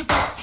Japan.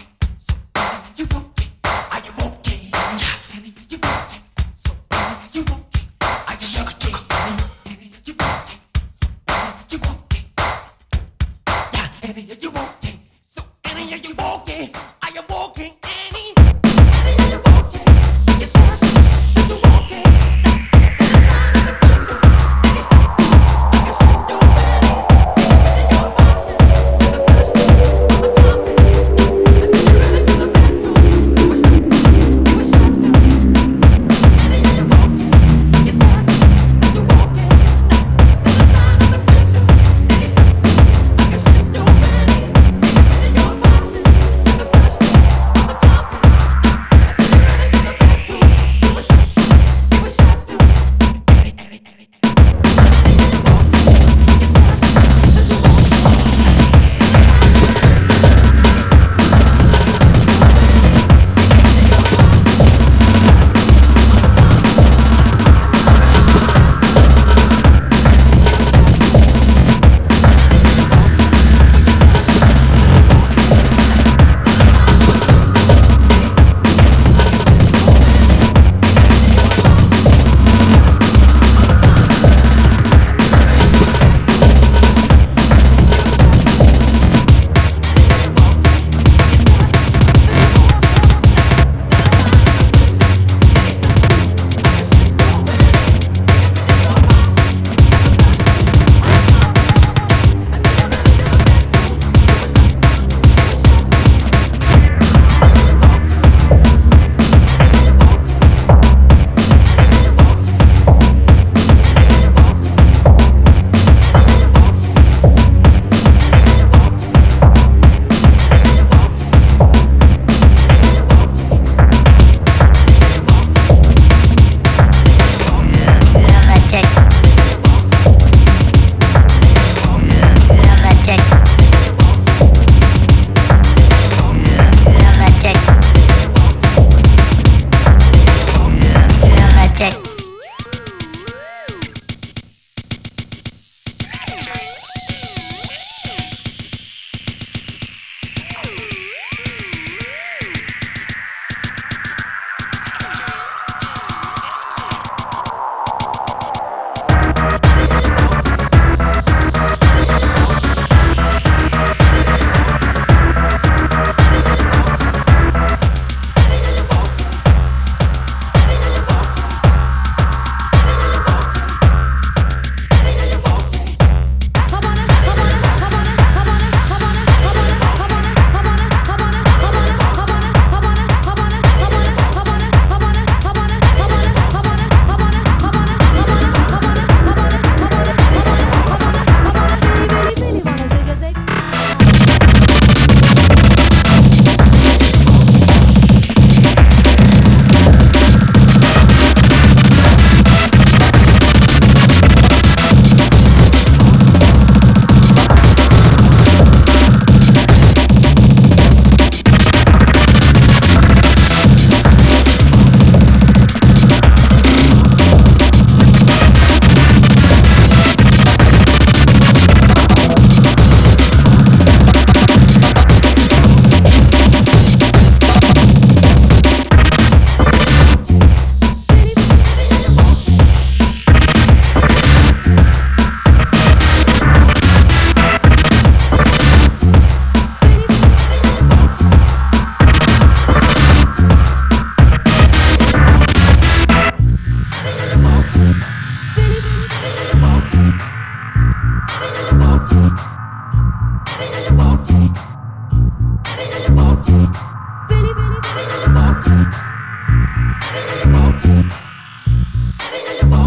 Walking.